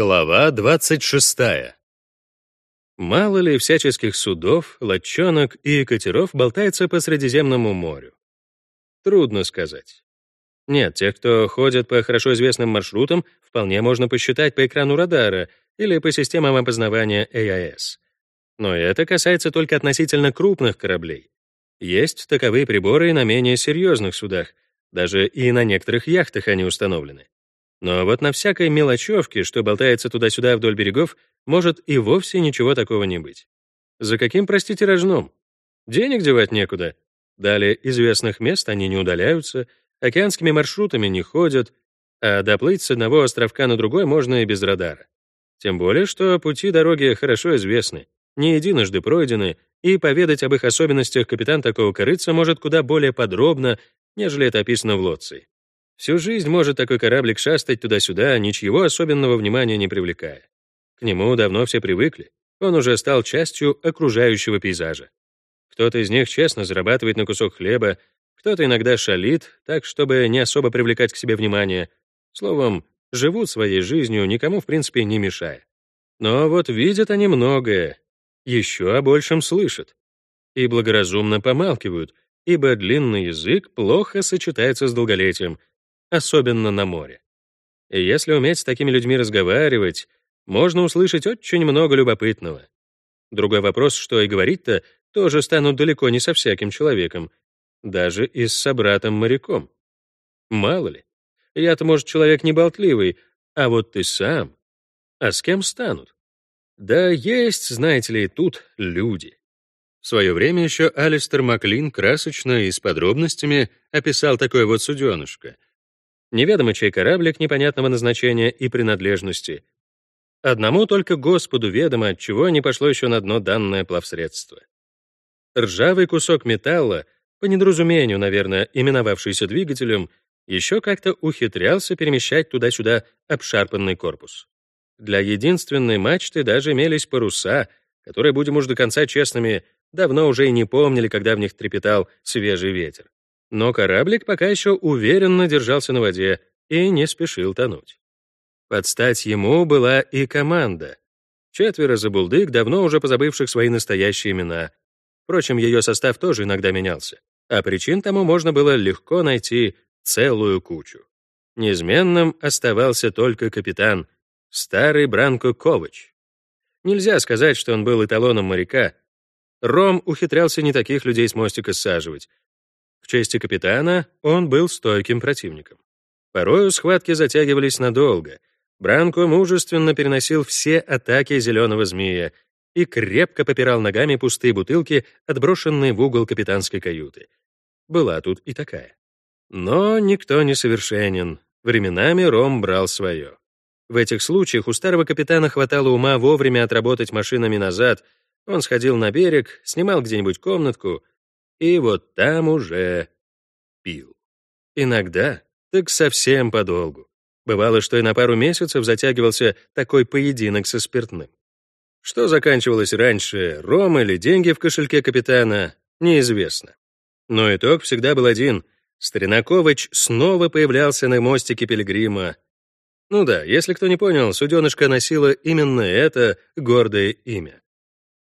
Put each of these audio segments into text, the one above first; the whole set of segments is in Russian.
Глава 26. Мало ли всяческих судов, лодчонок и катеров болтается по Средиземному морю? Трудно сказать. Нет, тех, кто ходит по хорошо известным маршрутам, вполне можно посчитать по экрану радара или по системам опознавания AIS. Но это касается только относительно крупных кораблей. Есть таковые приборы и на менее серьезных судах, даже и на некоторых яхтах они установлены. Но вот на всякой мелочевке, что болтается туда-сюда вдоль берегов, может и вовсе ничего такого не быть. За каким, простите, рожном? Денег девать некуда. Далее известных мест они не удаляются, океанскими маршрутами не ходят, а доплыть с одного островка на другой можно и без радара. Тем более, что пути дороги хорошо известны, не единожды пройдены, и поведать об их особенностях капитан такого корыца может куда более подробно, нежели это описано в Лоции. Всю жизнь может такой кораблик шастать туда-сюда, ничего особенного внимания не привлекая. К нему давно все привыкли, он уже стал частью окружающего пейзажа. Кто-то из них честно зарабатывает на кусок хлеба, кто-то иногда шалит, так, чтобы не особо привлекать к себе внимание. Словом, живут своей жизнью, никому, в принципе, не мешая. Но вот видят они многое, еще о большем слышат. И благоразумно помалкивают, ибо длинный язык плохо сочетается с долголетием, особенно на море. И если уметь с такими людьми разговаривать, можно услышать очень много любопытного. Другой вопрос, что и говорить-то, тоже станут далеко не со всяким человеком, даже и с собратом-моряком. Мало ли. Я-то, может, человек не болтливый, а вот ты сам. А с кем станут? Да есть, знаете ли, тут люди. В свое время еще Алистер Маклин красочно и с подробностями описал такое вот суденышко — неведомо чей кораблик непонятного назначения и принадлежности. Одному только Господу ведомо, от чего не пошло еще на дно данное плавсредство. Ржавый кусок металла, по недоразумению, наверное, именовавшийся двигателем, еще как-то ухитрялся перемещать туда-сюда обшарпанный корпус. Для единственной мачты даже имелись паруса, которые, будем уж до конца честными, давно уже и не помнили, когда в них трепетал свежий ветер. Но кораблик пока еще уверенно держался на воде и не спешил тонуть. Под стать ему была и команда. Четверо забулдык, давно уже позабывших свои настоящие имена. Впрочем, ее состав тоже иногда менялся, а причин тому можно было легко найти целую кучу. Неизменным оставался только капитан, старый Бранко Ковач. Нельзя сказать, что он был эталоном моряка. Ром ухитрялся не таких людей с мостика саживать, к чести капитана, он был стойким противником. Порою схватки затягивались надолго. Бранко мужественно переносил все атаки зеленого змея и крепко попирал ногами пустые бутылки, отброшенные в угол капитанской каюты. Была тут и такая. Но никто не совершенен. Временами Ром брал свое. В этих случаях у старого капитана хватало ума вовремя отработать машинами назад. Он сходил на берег, снимал где-нибудь комнатку, и вот там уже пил. Иногда так совсем подолгу. Бывало, что и на пару месяцев затягивался такой поединок со спиртным. Что заканчивалось раньше, ром или деньги в кошельке капитана, неизвестно. Но итог всегда был один. Старинакович снова появлялся на мостике Пилигрима. Ну да, если кто не понял, суденышко носило именно это гордое имя.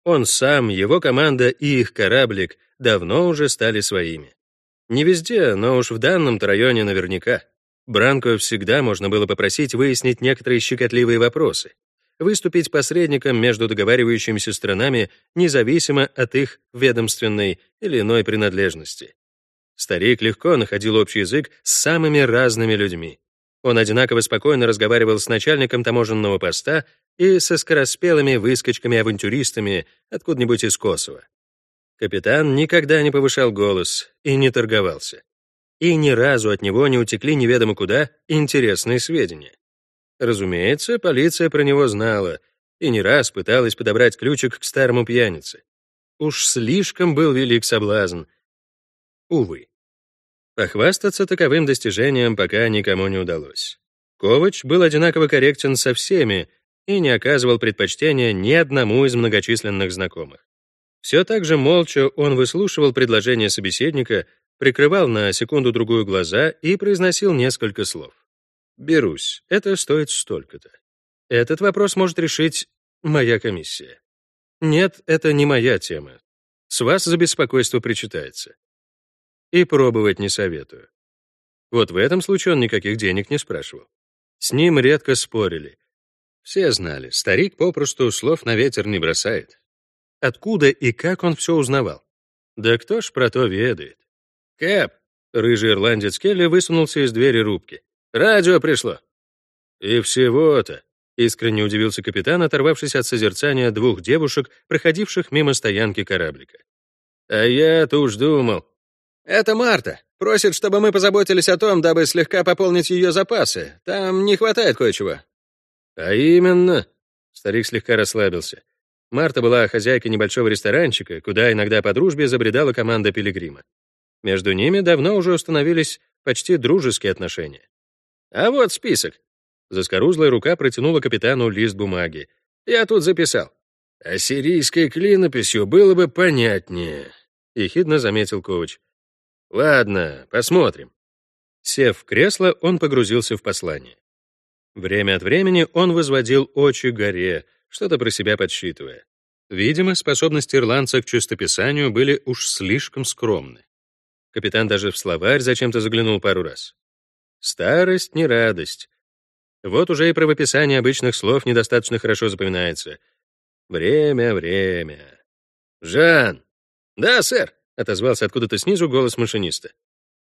Он сам, его команда и их кораблик давно уже стали своими. Не везде, но уж в данном-то районе наверняка. Бранко всегда можно было попросить выяснить некоторые щекотливые вопросы, выступить посредником между договаривающимися странами независимо от их ведомственной или иной принадлежности. Старик легко находил общий язык с самыми разными людьми. Он одинаково спокойно разговаривал с начальником таможенного поста и со скороспелыми выскочками-авантюристами откуда-нибудь из Косово. Капитан никогда не повышал голос и не торговался. И ни разу от него не утекли неведомо куда интересные сведения. Разумеется, полиция про него знала и не раз пыталась подобрать ключик к старому пьянице. Уж слишком был велик соблазн. Увы. Похвастаться таковым достижением пока никому не удалось. Ковач был одинаково корректен со всеми и не оказывал предпочтения ни одному из многочисленных знакомых. Все так же молча он выслушивал предложение собеседника, прикрывал на секунду-другую глаза и произносил несколько слов. «Берусь, это стоит столько-то». Этот вопрос может решить моя комиссия. Нет, это не моя тема. С вас за беспокойство причитается. И пробовать не советую. Вот в этом случае он никаких денег не спрашивал. С ним редко спорили. Все знали, старик попросту слов на ветер не бросает. Откуда и как он все узнавал? Да кто ж про то ведает? «Кэп!» — рыжий ирландец Келли высунулся из двери рубки. «Радио пришло!» «И всего-то!» — искренне удивился капитан, оторвавшись от созерцания двух девушек, проходивших мимо стоянки кораблика. «А я-то уж думал...» «Это Марта. Просит, чтобы мы позаботились о том, дабы слегка пополнить ее запасы. Там не хватает кое-чего». «А именно...» Старик слегка расслабился. Марта была хозяйкой небольшого ресторанчика, куда иногда по дружбе забредала команда Пилигрима. Между ними давно уже установились почти дружеские отношения. «А вот список». Заскорузлая рука протянула капитану лист бумаги. «Я тут записал». «Ассирийской клинописью было бы понятнее», — ехидно заметил Ковач. «Ладно, посмотрим». Сев в кресло, он погрузился в послание. Время от времени он возводил очи горе, что-то про себя подсчитывая. Видимо, способности ирландца к чистописанию были уж слишком скромны. Капитан даже в словарь зачем-то заглянул пару раз. Старость не радость. Вот уже и правописание обычных слов недостаточно хорошо запоминается. Время, время. «Жан!» «Да, сэр!» — отозвался откуда-то снизу голос машиниста.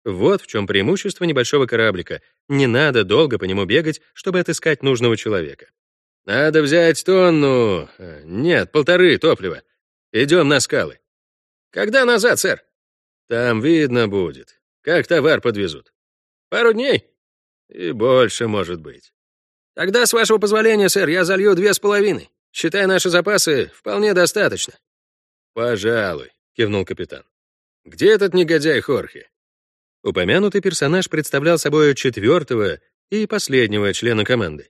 Вот в чем преимущество небольшого кораблика. Не надо долго по нему бегать, чтобы отыскать нужного человека. Надо взять тонну... Э, нет, полторы топлива. Идем на скалы. Когда назад, сэр? Там видно будет. Как товар подвезут. Пару дней? И больше, может быть. Тогда, с вашего позволения, сэр, я залью две с половиной. Считай, наши запасы вполне достаточно. Пожалуй, кивнул капитан. Где этот негодяй Хорхе? Упомянутый персонаж представлял собой четвертого и последнего члена команды.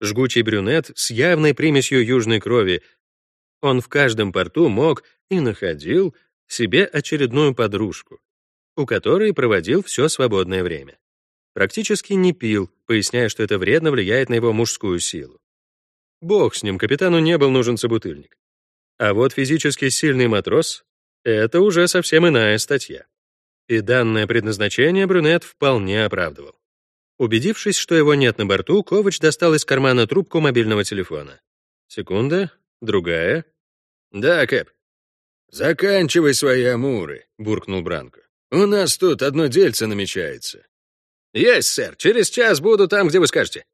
Жгучий брюнет с явной примесью южной крови. Он в каждом порту мог и находил себе очередную подружку, у которой проводил все свободное время. Практически не пил, поясняя, что это вредно влияет на его мужскую силу. Бог с ним, капитану не был нужен собутыльник. А вот физически сильный матрос — это уже совсем иная статья и данное предназначение брюнет вполне оправдывал. Убедившись, что его нет на борту, Ковач достал из кармана трубку мобильного телефона. Секунда, другая. «Да, Кэп». «Заканчивай свои амуры», — буркнул Бранко. «У нас тут одно дельце намечается». «Есть, сэр. Через час буду там, где вы скажете».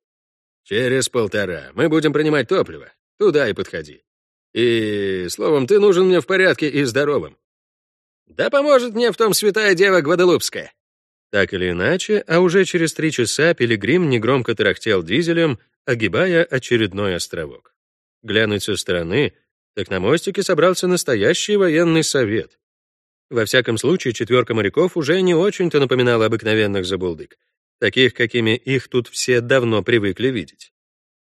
«Через полтора. Мы будем принимать топливо. Туда и подходи. И, словом, ты нужен мне в порядке и здоровым. Да поможет мне в том святая дева Гваделупская. Так или иначе, а уже через три часа Пилигрим негромко тарахтел дизелем, огибая очередной островок. Глянуть со стороны, так на мостике собрался настоящий военный совет. Во всяком случае, четверка моряков уже не очень-то напоминала обыкновенных забулдык, таких, какими их тут все давно привыкли видеть.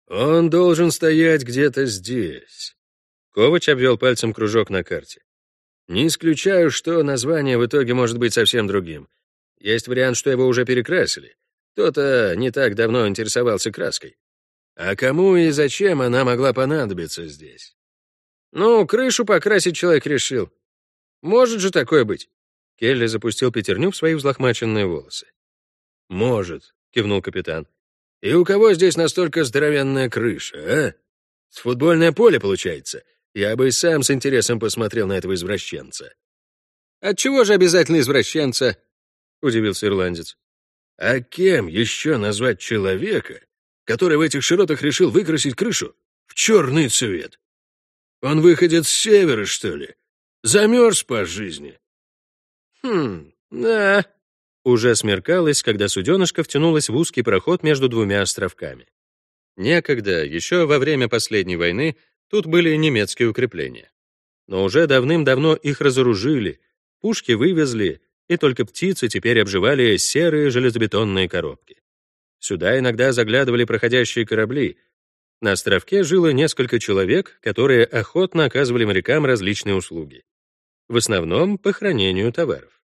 «Он должен стоять где-то здесь». Ковач обвел пальцем кружок на карте. Не исключаю, что название в итоге может быть совсем другим. Есть вариант, что его уже перекрасили. Кто-то не так давно интересовался краской. А кому и зачем она могла понадобиться здесь? Ну, крышу покрасить человек решил. Может же такое быть? Келли запустил пятерню в свои взлохмаченные волосы. «Может», — кивнул капитан. «И у кого здесь настолько здоровенная крыша, а? С футбольное поле, получается? Я бы и сам с интересом посмотрел на этого извращенца. «Отчего же обязательно извращенца?» — удивился ирландец. «А кем еще назвать человека, который в этих широтах решил выкрасить крышу в черный цвет? Он выходит с севера, что ли? Замерз по жизни?» «Хм, да». Уже смеркалось, когда суденышко втянулось в узкий проход между двумя островками. Некогда, еще во время последней войны, Тут были немецкие укрепления. Но уже давным-давно их разоружили, пушки вывезли, и только птицы теперь обживали серые железобетонные коробки. Сюда иногда заглядывали проходящие корабли. На островке жило несколько человек, которые охотно оказывали морякам различные услуги. В основном по хранению товаров.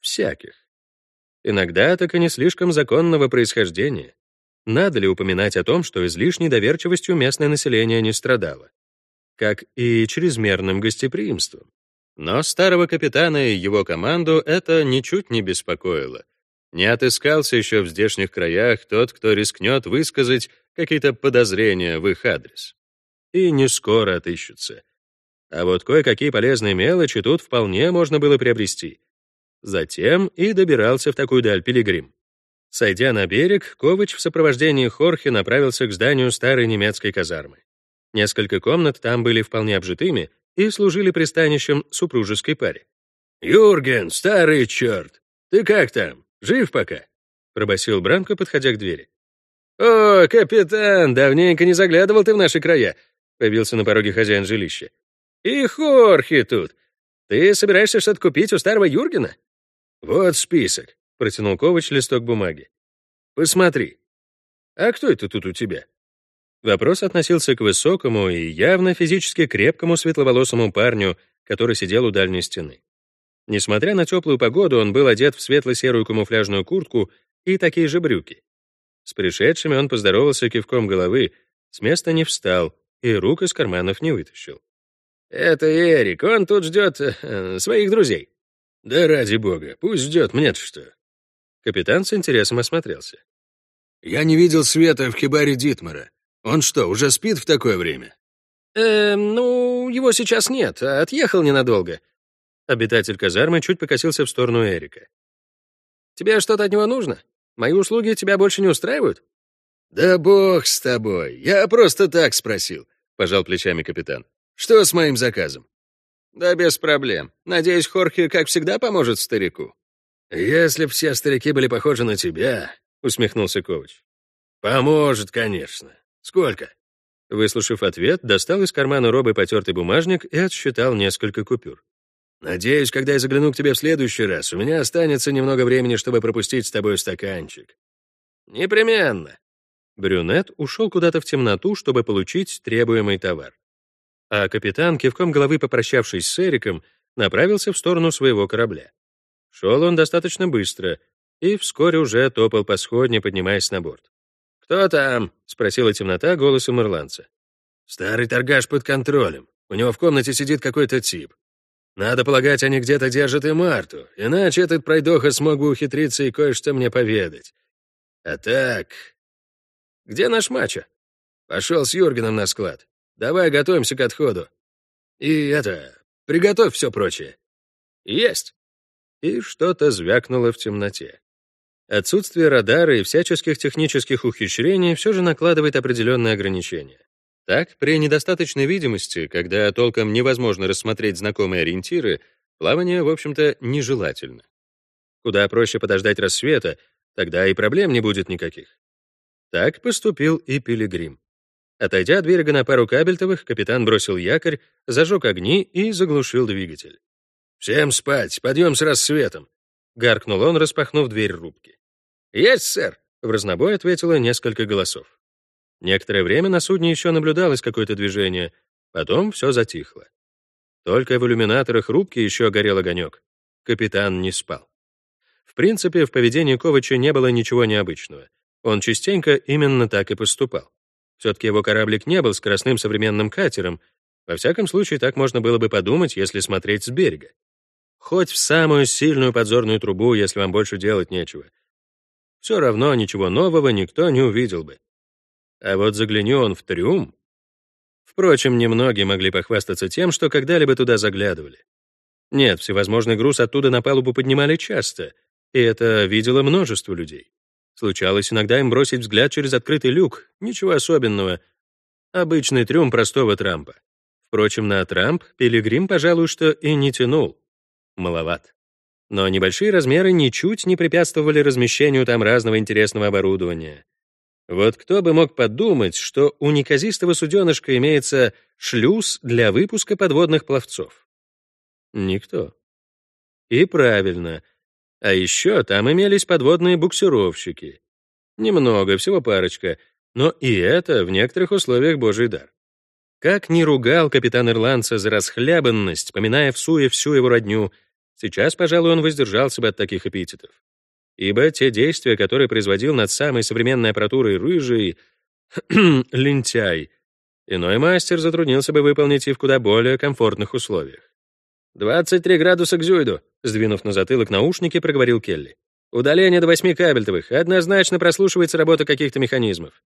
Всяких. Иногда так и не слишком законного происхождения. Надо ли упоминать о том, что излишней доверчивостью местное население не страдало, как и чрезмерным гостеприимством. Но старого капитана и его команду это ничуть не беспокоило. Не отыскался еще в здешних краях тот, кто рискнет высказать какие-то подозрения в их адрес. И не скоро отыщутся. А вот кое-какие полезные мелочи тут вполне можно было приобрести. Затем и добирался в такую даль пилигрим. Сойдя на берег, Ковач в сопровождении Хорхе направился к зданию старой немецкой казармы. Несколько комнат там были вполне обжитыми и служили пристанищем супружеской паре. «Юрген, старый черт! Ты как там? Жив пока?» — пробасил Бранко, подходя к двери. «О, капитан, давненько не заглядывал ты в наши края», — появился на пороге хозяин жилища. «И Хорхе тут. Ты собираешься что-то купить у старого Юргена?» «Вот список», — протянул Ковач листок бумаги. «Посмотри. А кто это тут у тебя?» Вопрос относился к высокому и явно физически крепкому светловолосому парню, который сидел у дальней стены. Несмотря на теплую погоду, он был одет в светло-серую камуфляжную куртку и такие же брюки. С пришедшими он поздоровался кивком головы, с места не встал и рук из карманов не вытащил. «Это Эрик, он тут ждет э, своих друзей». «Да ради бога, пусть ждет, мне-то что». Капитан с интересом осмотрелся. «Я не видел света в хибаре Дитмара. Он что, уже спит в такое время?» «Э, ну, его сейчас нет, а отъехал ненадолго». Обитатель казармы чуть покосился в сторону Эрика. «Тебе что-то от него нужно? Мои услуги тебя больше не устраивают?» «Да бог с тобой, я просто так спросил», — пожал плечами капитан. «Что с моим заказом?» «Да без проблем. Надеюсь, Хорхе, как всегда, поможет старику». «Если б все старики были похожи на тебя», — усмехнулся Ковач. «Поможет, конечно. Сколько?» Выслушав ответ, достал из кармана робы потертый бумажник и отсчитал несколько купюр. «Надеюсь, когда я загляну к тебе в следующий раз, у меня останется немного времени, чтобы пропустить с тобой стаканчик». «Непременно». Брюнет ушел куда-то в темноту, чтобы получить требуемый товар. А капитан, кивком головы попрощавшись с Эриком, направился в сторону своего корабля. Шел он достаточно быстро и вскоре уже топал по сходне, поднимаясь на борт. «Кто там?» — спросила темнота голосом ирландца. «Старый торгаш под контролем. У него в комнате сидит какой-то тип. Надо полагать, они где-то держат и Марту, иначе этот пройдоха смог бы ухитриться и кое-что мне поведать. А так... Где наш мачо? Пошел с Юргеном на склад. Давай готовимся к отходу. И это... Приготовь все прочее. Есть!» И что-то звякнуло в темноте. Отсутствие радара и всяческих технических ухищрений все же накладывает определенные ограничения. Так, при недостаточной видимости, когда толком невозможно рассмотреть знакомые ориентиры, плавание, в общем-то, нежелательно. Куда проще подождать рассвета, тогда и проблем не будет никаких. Так поступил и Пилигрим. Отойдя от берега на пару кабельтовых, капитан бросил якорь, зажег огни и заглушил двигатель. «Всем спать, подъем с рассветом!» — гаркнул он, распахнув дверь рубки. «Есть, сэр!» — в разнобой ответило несколько голосов. Некоторое время на судне еще наблюдалось какое-то движение, потом все затихло. Только в иллюминаторах рубки еще горел огонек. Капитан не спал. В принципе, в поведении Ковача не было ничего необычного. Он частенько именно так и поступал. Все-таки его кораблик не был скоростным современным катером, во всяком случае, так можно было бы подумать, если смотреть с берега. Хоть в самую сильную подзорную трубу, если вам больше делать нечего все равно ничего нового никто не увидел бы. А вот загляни он в трюм. Впрочем, немногие могли похвастаться тем, что когда-либо туда заглядывали. Нет, всевозможный груз оттуда на палубу поднимали часто, и это видело множество людей. Случалось иногда им бросить взгляд через открытый люк, ничего особенного. Обычный трюм простого трампа. Впрочем, на трамп Пилигрим, пожалуй, что и не тянул. Маловат. Но небольшие размеры ничуть не препятствовали размещению там разного интересного оборудования. Вот кто бы мог подумать, что у неказистого суденышка имеется шлюз для выпуска подводных пловцов? Никто. И правильно. А еще там имелись подводные буксировщики. Немного, всего парочка, но и это в некоторых условиях божий дар. Как ни ругал капитан Ирландца за расхлябанность, поминая в суе всю его родню — Сейчас, пожалуй, он воздержался бы от таких эпитетов. ибо те действия, которые производил над самой современной аппаратурой рыжий лентяй, иной мастер затруднился бы выполнить и в куда более комфортных условиях. «23 градуса к зюйду», — сдвинув на затылок наушники, проговорил Келли. «Удаление до восьми кабельтовых. Однозначно прослушивается работа каких-то механизмов».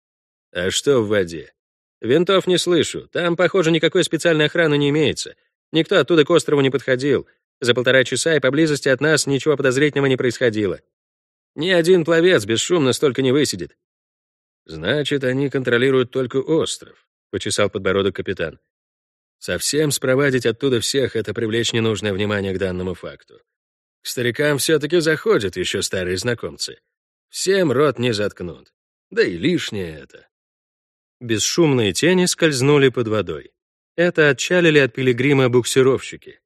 «А что в воде?» «Винтов не слышу. Там, похоже, никакой специальной охраны не имеется. Никто оттуда к острову не подходил. За полтора часа и поблизости от нас ничего подозрительного не происходило. Ни один пловец бесшумно столько не высидит. Значит, они контролируют только остров, почесал подбородок капитан. Совсем спровадить оттуда всех — это привлечь ненужное внимание к данному факту. К старикам все-таки заходят еще старые знакомцы. Всем рот не заткнут. Да и лишнее это. Бесшумные тени скользнули под водой. Это отчалили от пилигрима буксировщики.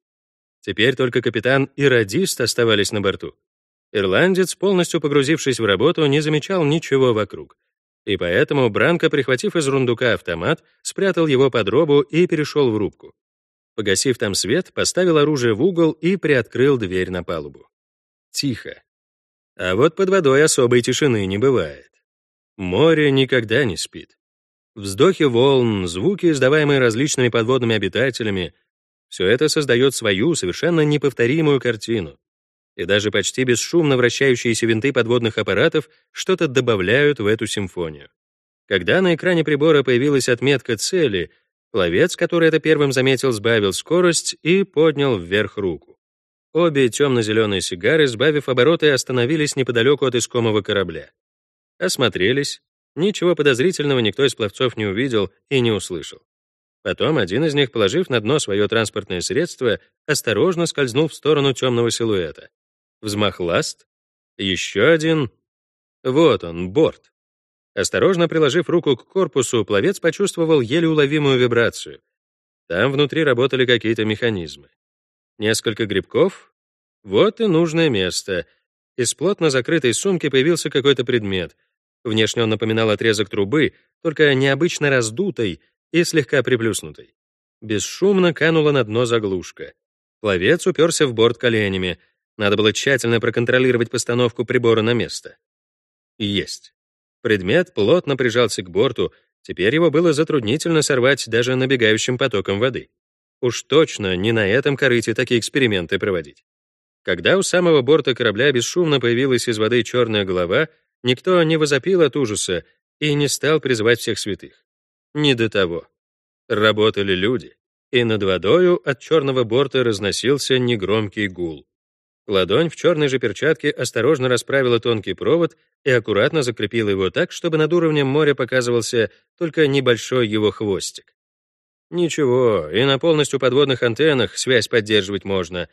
Теперь только капитан и радист оставались на борту. Ирландец, полностью погрузившись в работу, не замечал ничего вокруг. И поэтому Бранко, прихватив из рундука автомат, спрятал его под робу и перешел в рубку. Погасив там свет, поставил оружие в угол и приоткрыл дверь на палубу. Тихо. А вот под водой особой тишины не бывает. Море никогда не спит. Вздохи волн, звуки, издаваемые различными подводными обитателями, все это создает свою, совершенно неповторимую картину. И даже почти бесшумно вращающиеся винты подводных аппаратов что-то добавляют в эту симфонию. Когда на экране прибора появилась отметка цели, пловец, который это первым заметил, сбавил скорость и поднял вверх руку. Обе темно-зеленые сигары, сбавив обороты, остановились неподалеку от искомого корабля. Осмотрелись, Ничего подозрительного никто из пловцов не увидел и не услышал. Потом один из них, положив на дно свое транспортное средство, осторожно скользнул в сторону темного силуэта. Взмах ласт. Еще один. Вот он, борт. Осторожно приложив руку к корпусу, пловец почувствовал еле уловимую вибрацию. Там внутри работали какие-то механизмы. Несколько грибков. Вот и нужное место. Из плотно закрытой сумки появился какой-то предмет — Внешне он напоминал отрезок трубы, только необычно раздутой и слегка приплюснутой. Бесшумно канула на дно заглушка. Пловец уперся в борт коленями. Надо было тщательно проконтролировать постановку прибора на место. Есть. Предмет плотно прижался к борту, теперь его было затруднительно сорвать даже набегающим потоком воды. Уж точно не на этом корыте такие эксперименты проводить. Когда у самого борта корабля бесшумно появилась из воды черная голова, Никто не возопил от ужаса и не стал призывать всех святых. Не до того. Работали люди, и над водою от черного борта разносился негромкий гул. Ладонь в черной же перчатке осторожно расправила тонкий провод и аккуратно закрепила его так, чтобы над уровнем моря показывался только небольшой его хвостик. Ничего, и на полностью подводных антеннах связь поддерживать можно.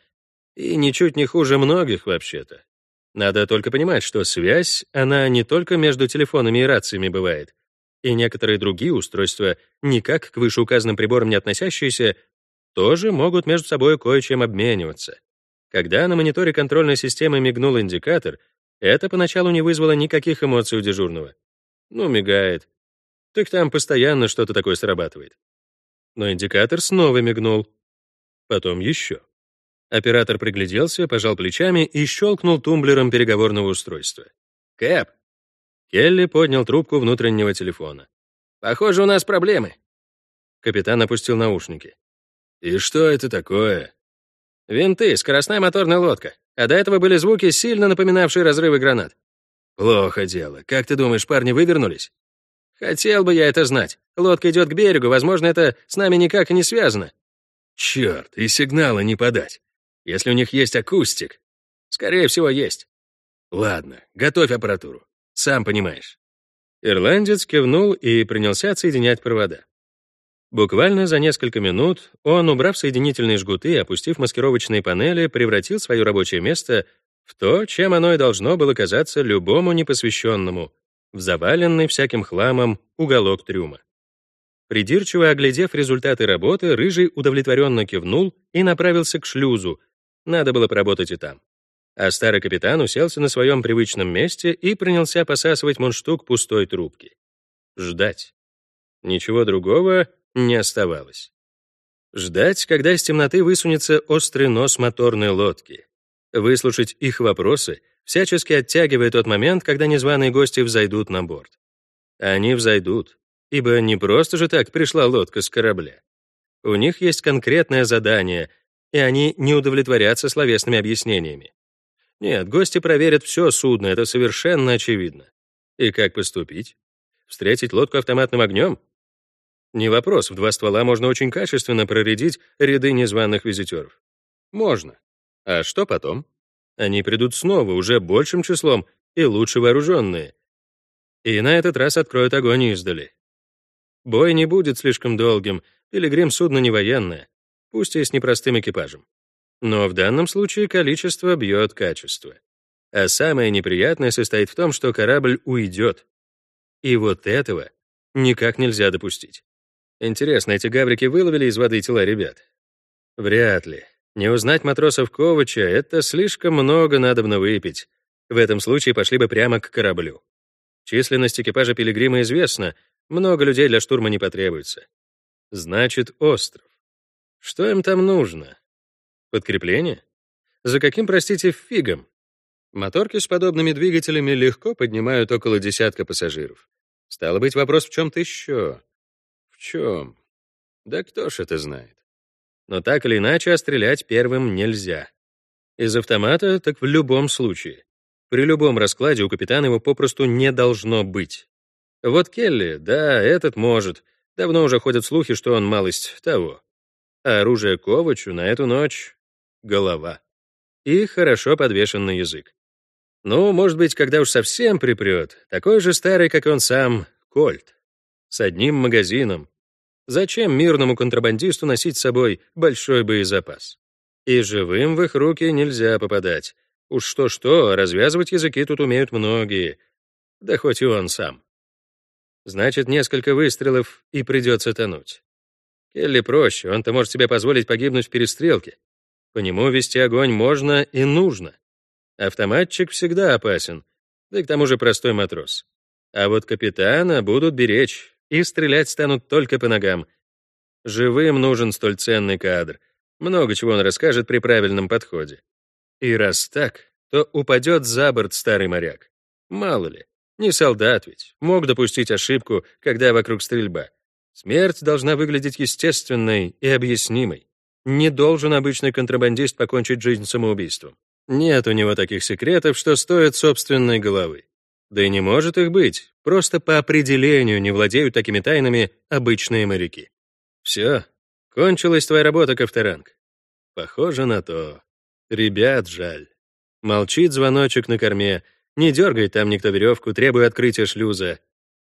И ничуть не хуже многих вообще-то. Надо только понимать, что связь, она не только между телефонами и рациями бывает. И некоторые другие устройства, никак к вышеуказанным приборам не относящиеся, тоже могут между собой кое-чем обмениваться. Когда на мониторе контрольной системы мигнул индикатор, это поначалу не вызвало никаких эмоций у дежурного. Ну, мигает. Так там постоянно что-то такое срабатывает. Но индикатор снова мигнул. Потом еще. Оператор пригляделся, пожал плечами и щелкнул тумблером переговорного устройства. «Кэп!» Келли поднял трубку внутреннего телефона. «Похоже, у нас проблемы». Капитан опустил наушники. «И что это такое?» «Винты, скоростная моторная лодка. А до этого были звуки, сильно напоминавшие разрывы гранат». «Плохо дело. Как ты думаешь, парни вывернулись?» «Хотел бы я это знать. Лодка идет к берегу, возможно, это с нами никак и не связано». «Черт, и сигнала не подать. Если у них есть акустик. Скорее всего, есть. Ладно, готовь аппаратуру. Сам понимаешь. Ирландец кивнул и принялся отсоединять провода. Буквально за несколько минут он, убрав соединительные жгуты и опустив маскировочные панели, превратил свое рабочее место в то, чем оно и должно было казаться любому непосвященному, в заваленный всяким хламом уголок трюма. Придирчиво оглядев результаты работы, Рыжий удовлетворенно кивнул и направился к шлюзу, надо было поработать и там. А старый капитан уселся на своем привычном месте и принялся посасывать мундштук пустой трубки. Ждать. Ничего другого не оставалось. Ждать, когда из темноты высунется острый нос моторной лодки. Выслушать их вопросы, всячески оттягивая тот момент, когда незваные гости взойдут на борт. Они взойдут, ибо не просто же так пришла лодка с корабля. У них есть конкретное задание, и они не удовлетворятся словесными объяснениями. Нет, гости проверят все судно, это совершенно очевидно. И как поступить? Встретить лодку автоматным огнем? Не вопрос, в два ствола можно очень качественно проредить ряды незваных визитеров. Можно. А что потом? Они придут снова, уже большим числом и лучше вооруженные. И на этот раз откроют огонь издали. Бой не будет слишком долгим, Пилигрим — судно не военное, пусть и с непростым экипажем. Но в данном случае количество бьет качество. А самое неприятное состоит в том, что корабль уйдет. И вот этого никак нельзя допустить. Интересно, эти гаврики выловили из воды тела ребят? Вряд ли. Не узнать матросов Ковача — это слишком много надобно выпить. В этом случае пошли бы прямо к кораблю. Численность экипажа Пилигрима известна, много людей для штурма не потребуется. Значит, остров. Что им там нужно? Подкрепление? За каким, простите, фигом? Моторки с подобными двигателями легко поднимают около десятка пассажиров. Стало быть, вопрос в чем-то еще. В чем? Да кто ж это знает? Но так или иначе, а стрелять первым нельзя. Из автомата так в любом случае. При любом раскладе у капитана его попросту не должно быть. Вот Келли, да, этот может. Давно уже ходят слухи, что он малость того. А оружие Ковачу на эту ночь — голова. И хорошо подвешенный язык. Ну, может быть, когда уж совсем припрет, такой же старый, как он сам, кольт. С одним магазином. Зачем мирному контрабандисту носить с собой большой боезапас? И живым в их руки нельзя попадать. Уж что-что, развязывать языки тут умеют многие. Да хоть и он сам. Значит, несколько выстрелов, и придется тонуть. Келли проще, он-то может себе позволить погибнуть в перестрелке. По нему вести огонь можно и нужно. Автоматчик всегда опасен, да и к тому же простой матрос. А вот капитана будут беречь, и стрелять станут только по ногам. Живым нужен столь ценный кадр. Много чего он расскажет при правильном подходе. И раз так, то упадет за борт старый моряк. Мало ли, не солдат ведь, мог допустить ошибку, когда вокруг стрельба. Смерть должна выглядеть естественной и объяснимой. Не должен обычный контрабандист покончить жизнь самоубийством. Нет у него таких секретов, что стоят собственной головы. Да и не может их быть, просто по определению не владеют такими тайнами обычные моряки. Все, кончилась твоя работа, Ковторанг. Похоже на то. Ребят, жаль. Молчит звоночек на корме, не дергает там никто веревку, требуя открытия шлюза.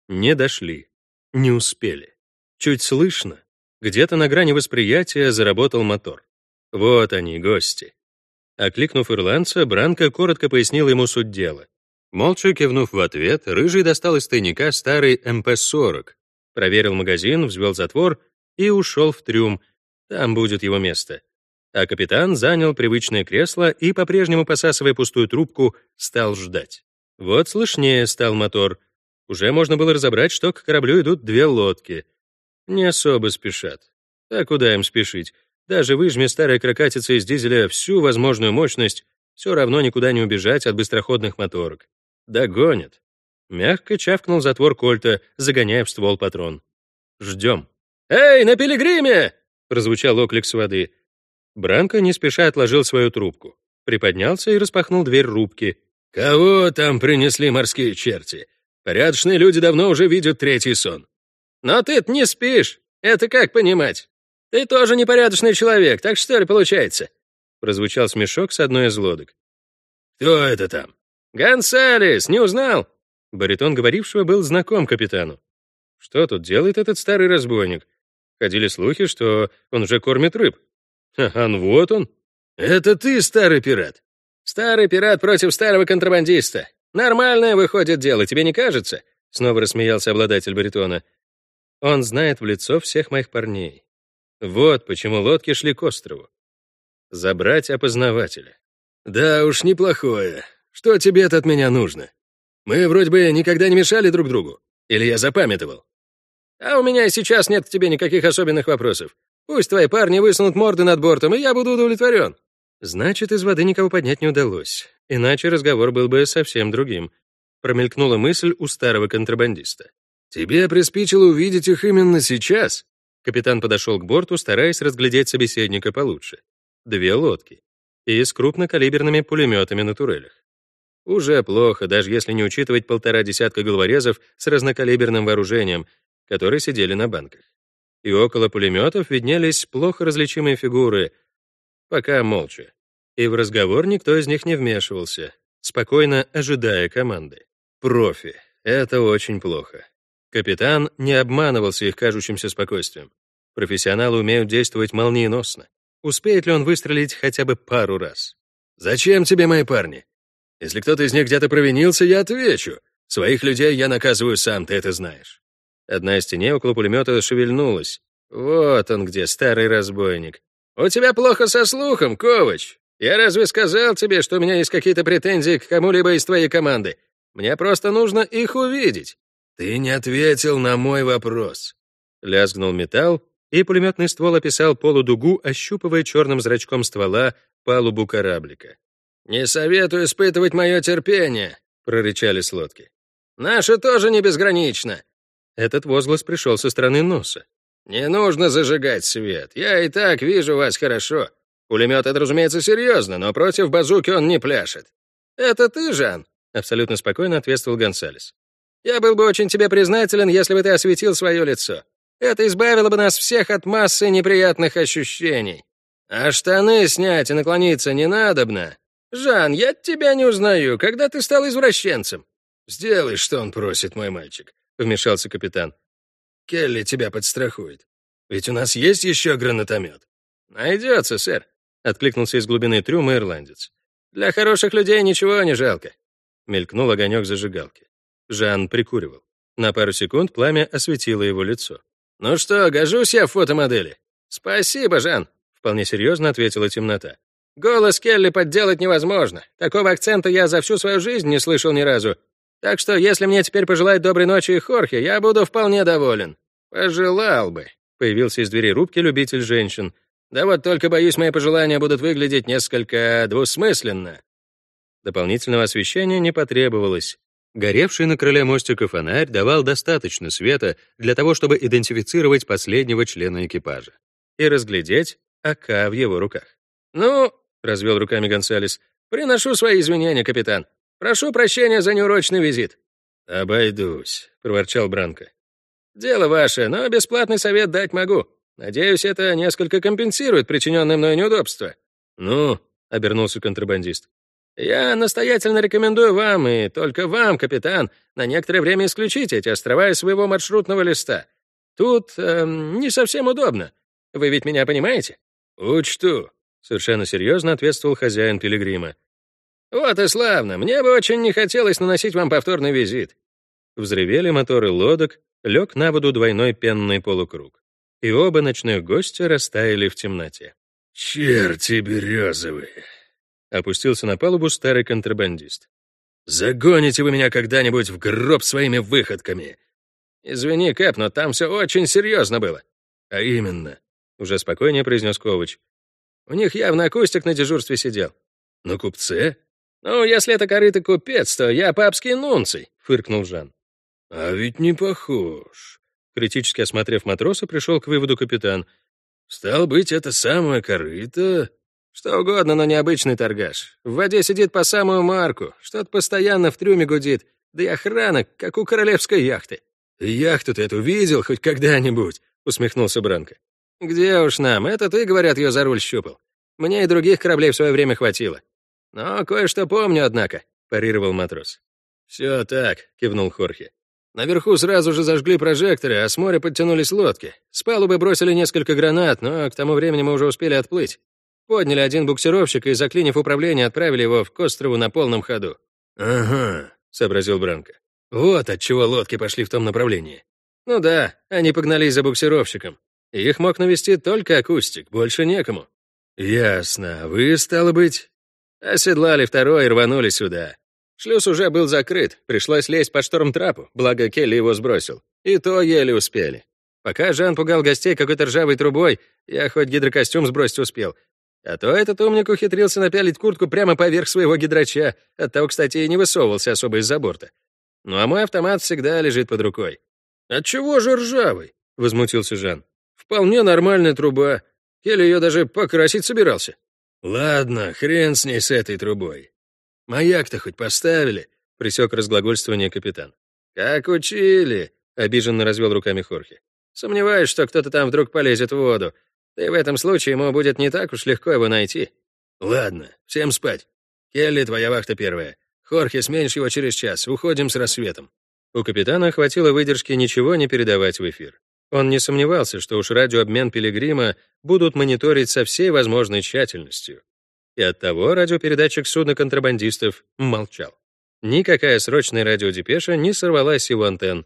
Не дошли, не успели. Чуть слышно, где-то на грани восприятия заработал мотор. Вот они, гости. Окликнув ирландца, Бранко коротко пояснил ему суть дела. Молча кивнув в ответ, Рыжий достал из тайника старый МП-40, проверил магазин, взвел затвор и ушел в трюм. Там будет его место. А капитан занял привычное кресло и, по-прежнему посасывая пустую трубку, стал ждать. Вот слышнее стал мотор. Уже можно было разобрать, что к кораблю идут две лодки. Не особо спешат. А куда им спешить? Даже выжми старая крокатица из дизеля всю возможную мощность, все равно никуда не убежать от быстроходных моторок. Догонят. Мягко чавкнул затвор кольта, загоняя в ствол патрон. Ждем. «Эй, на пилигриме!» — прозвучал оклик с воды. Бранко не спеша отложил свою трубку, приподнялся и распахнул дверь рубки. «Кого там принесли морские черти? Порядочные люди давно уже видят третий сон». «Но ты не спишь. Это как понимать?» «Ты тоже непорядочный человек, так что ли получается?» Прозвучал смешок с одной из лодок. «Кто это там?» «Гонсалес, не узнал?» Баритон говорившего был знаком капитану. Что тут делает этот старый разбойник? Ходили слухи, что он уже кормит рыб. А ну вот он. Это ты, старый пират? Старый пират против старого контрабандиста. Нормальное выходит дело, тебе не кажется? Снова рассмеялся обладатель баритона. Он знает в лицо всех моих парней. Вот почему лодки шли к острову. Забрать опознавателя. Да уж, неплохое. Что тебе-то от меня нужно? Мы вроде бы никогда не мешали друг другу. Или я запамятовал? А у меня и сейчас нет к тебе никаких особенных вопросов. Пусть твои парни высунут морды над бортом, и я буду удовлетворен. Значит, из воды никого поднять не удалось, иначе разговор был бы совсем другим. Промелькнула мысль у старого контрабандиста. «Тебе приспичило увидеть их именно сейчас?» Капитан подошел к борту, стараясь разглядеть собеседника получше. Две лодки. И с крупнокалиберными пулеметами на турелях. Уже плохо, даже если не учитывать полтора десятка головорезов с разнокалиберным вооружением, которые сидели на банках. И около пулеметов виднелись плохо различимые фигуры, пока молча. И в разговор никто из них не вмешивался, спокойно ожидая команды. Профи. Это очень плохо. Капитан не обманывался их кажущимся спокойствием. Профессионалы умеют действовать молниеносно. Успеет ли он выстрелить хотя бы пару раз? «Зачем тебе мои парни? Если кто-то из них где-то провинился, я отвечу. Своих людей я наказываю сам, ты это знаешь». Одна из теней около пулемета шевельнулась. Вот он где, старый разбойник. «У тебя плохо со слухом, Ковач. Я разве сказал тебе, что у меня есть какие-то претензии к кому-либо из твоей команды? Мне просто нужно их увидеть». «Ты не ответил на мой вопрос». Лязгнул металл, и пулеметный ствол описал полудугу, ощупывая черным зрачком ствола палубу кораблика. «Не советую испытывать мое терпение», — прорычали с лодки. «Наше тоже не безгранично». Этот возглас пришел со стороны носа. «Не нужно зажигать свет. Я и так вижу вас хорошо. Пулемет — это, разумеется, серьезно, но против базуки он не пляшет. Это ты, Жан?» — абсолютно спокойно ответствовал Гонсалес. «Я был бы очень тебе признателен, если бы ты осветил свое лицо. Это избавило бы нас всех от массы неприятных ощущений. А штаны снять и наклониться не надобно. Жан, я тебя не узнаю. Когда ты стал извращенцем? Сделай, что он просит, мой мальчик, вмешался капитан. Келли тебя подстрахует. Ведь у нас есть еще гранатомет. Найдется, сэр, откликнулся из глубины трюма ирландец. Для хороших людей ничего не жалко. Мелькнул огонек зажигалки. Жан прикуривал. На пару секунд пламя осветило его лицо. «Ну что, гожусь я в фотомодели?» «Спасибо, Жан», — вполне серьезно ответила темнота. «Голос Келли подделать невозможно. Такого акцента я за всю свою жизнь не слышал ни разу. Так что, если мне теперь пожелать доброй ночи и Хорхе, я буду вполне доволен». «Пожелал бы», — появился из двери рубки любитель женщин. «Да вот только, боюсь, мои пожелания будут выглядеть несколько двусмысленно». Дополнительного освещения не потребовалось. Горевший на крыле мостика фонарь давал достаточно света для того, чтобы идентифицировать последнего члена экипажа и разглядеть АК в его руках. «Ну», — развел руками Гонсалес, — «приношу свои извинения, капитан. Прошу прощения за неурочный визит». «Обойдусь», — проворчал Бранко. «Дело ваше, но бесплатный совет дать могу. Надеюсь, это несколько компенсирует причиненное мной неудобство». «Ну», — обернулся контрабандист, я настоятельно рекомендую вам, и только вам, капитан, на некоторое время исключить эти острова из своего маршрутного листа. Тут э, не совсем удобно. Вы ведь меня понимаете? Учту, совершенно серьезно ответствовал хозяин Пилигрима. Вот и славно. Мне бы очень не хотелось наносить вам повторный визит. Взревели моторы лодок, лег на воду двойной пенный полукруг. И оба ночных гостя растаяли в темноте. «Черти березовые!» Опустился на палубу старый контрабандист. «Загоните вы меня когда-нибудь в гроб своими выходками!» «Извини, Кэп, но там все очень серьезно было». «А именно?» — уже спокойнее произнес Ковач. «У них явно акустик на дежурстве сидел». «На купце?» «Ну, если это корыто купец, то я папский нунций», — фыркнул Жан. «А ведь не похож». Критически осмотрев матроса, пришел к выводу капитан. «Стал быть, это самое корыто что угодно, но необычный торгаш. В воде сидит по самую марку, что-то постоянно в трюме гудит, да и охрана, как у королевской яхты. «Яхту ты эту видел хоть когда-нибудь?» — усмехнулся Бранко. «Где уж нам, это ты, говорят, ее за руль щупал. Мне и других кораблей в свое время хватило. Но кое-что помню, однако», — парировал матрос. «Все так», — кивнул Хорхе. Наверху сразу же зажгли прожекторы, а с моря подтянулись лодки. С палубы бросили несколько гранат, но к тому времени мы уже успели отплыть. Подняли один буксировщик и, заклинив управление, отправили его в Кострову на полном ходу. «Ага», — сообразил Бранко. «Вот от чего лодки пошли в том направлении». «Ну да, они погнались за буксировщиком. Их мог навести только акустик, больше некому». «Ясно. Вы, стало быть...» Оседлали второй и рванули сюда. Шлюз уже был закрыт, пришлось лезть по шторм-трапу, благо Келли его сбросил. И то еле успели. Пока Жан пугал гостей какой-то ржавой трубой, я хоть гидрокостюм сбросить успел, А то этот умник ухитрился напялить куртку прямо поверх своего гидрача, оттого, кстати, и не высовывался особо из-за борта. Ну а мой автомат всегда лежит под рукой. «Отчего же ржавый?» — возмутился Жан. «Вполне нормальная труба. Келли ее даже покрасить собирался». «Ладно, хрен с ней с этой трубой. Маяк-то хоть поставили?» — присек разглагольствование капитан. «Как учили!» — обиженно развел руками Хорхе. «Сомневаюсь, что кто-то там вдруг полезет в воду. И в этом случае ему будет не так уж легко его найти». «Ладно, всем спать. Келли, твоя вахта первая. Хорхе, сменишь его через час. Уходим с рассветом». У капитана хватило выдержки ничего не передавать в эфир. Он не сомневался, что уж радиообмен Пилигрима будут мониторить со всей возможной тщательностью. И оттого радиопередатчик судна контрабандистов молчал. Никакая срочная радиодепеша не сорвалась его антенн,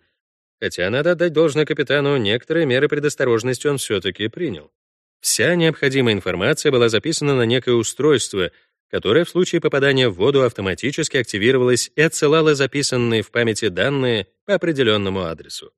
хотя надо отдать должное капитану, некоторые меры предосторожности он все-таки принял. Вся необходимая информация была записана на некое устройство, которое в случае попадания в воду автоматически активировалось и отсылало записанные в памяти данные по определенному адресу.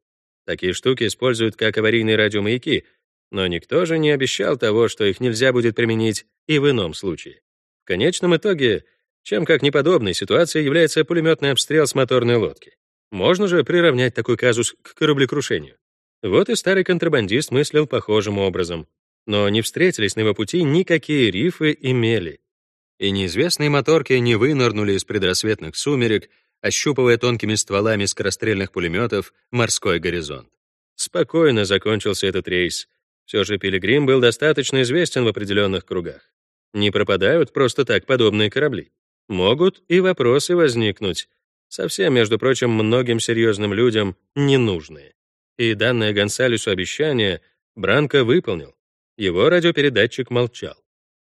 Такие штуки используют как аварийные радиомаяки, но никто же не обещал того, что их нельзя будет применить и в ином случае. В конечном итоге, чем как неподобной ситуацией является пулеметный обстрел с моторной лодки. Можно же приравнять такой казус к кораблекрушению. Вот и старый контрабандист мыслил похожим образом. Но не встретились на его пути никакие рифы и мели. И неизвестные моторки не вынырнули из предрассветных сумерек, ощупывая тонкими стволами скорострельных пулеметов морской горизонт. Спокойно закончился этот рейс. Все же Пилигрим был достаточно известен в определенных кругах. Не пропадают просто так подобные корабли. Могут и вопросы возникнуть, совсем, между прочим, многим серьезным людям ненужные. И данное Гонсалесу обещание Бранко выполнил. Его радиопередатчик молчал.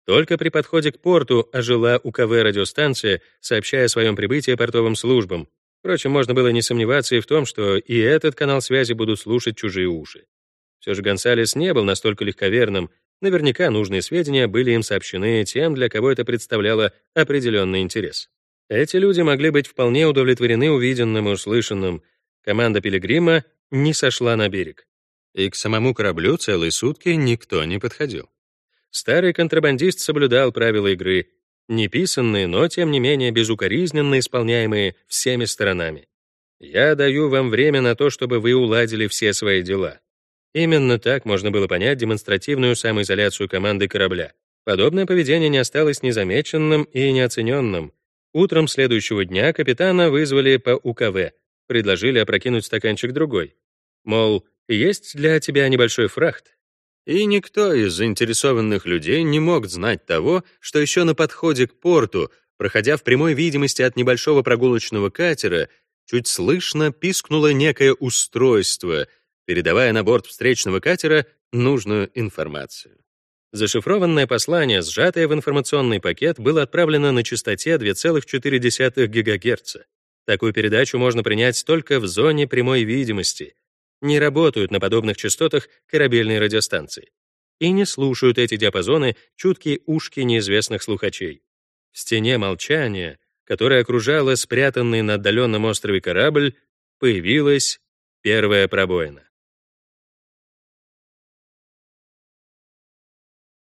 Только при подходе к порту ожила УКВ радиостанция, сообщая о своем прибытии портовым службам. Впрочем, можно было не сомневаться и в том, что и этот канал связи будут слушать чужие уши. Все же Гонсалес не был настолько легковерным, наверняка нужные сведения были им сообщены тем, для кого это представляло определенный интерес. Эти люди могли быть вполне удовлетворены увиденным и услышанным. Команда Пилигрима не сошла на берег. И к самому кораблю целые сутки никто не подходил. Старый контрабандист соблюдал правила игры, неписанные, но, тем не менее, безукоризненно исполняемые всеми сторонами. «Я даю вам время на то, чтобы вы уладили все свои дела». Именно так можно было понять демонстративную самоизоляцию команды корабля. Подобное поведение не осталось незамеченным и неоцененным. Утром следующего дня капитана вызвали по УКВ, предложили опрокинуть стаканчик другой. Мол, есть для тебя небольшой фрахт, и никто из заинтересованных людей не мог знать того, что еще на подходе к порту, проходя в прямой видимости от небольшого прогулочного катера, чуть слышно пискнуло некое устройство, передавая на борт встречного катера нужную информацию. Зашифрованное послание, сжатое в информационный пакет, было отправлено на частоте 2,4 ГГц. Такую передачу можно принять только в зоне прямой видимости — не работают на подобных частотах корабельные радиостанции и не слушают эти диапазоны чуткие ушки неизвестных слухачей. В стене молчания, которая окружала спрятанный на отдаленном острове корабль, появилась первая пробоина.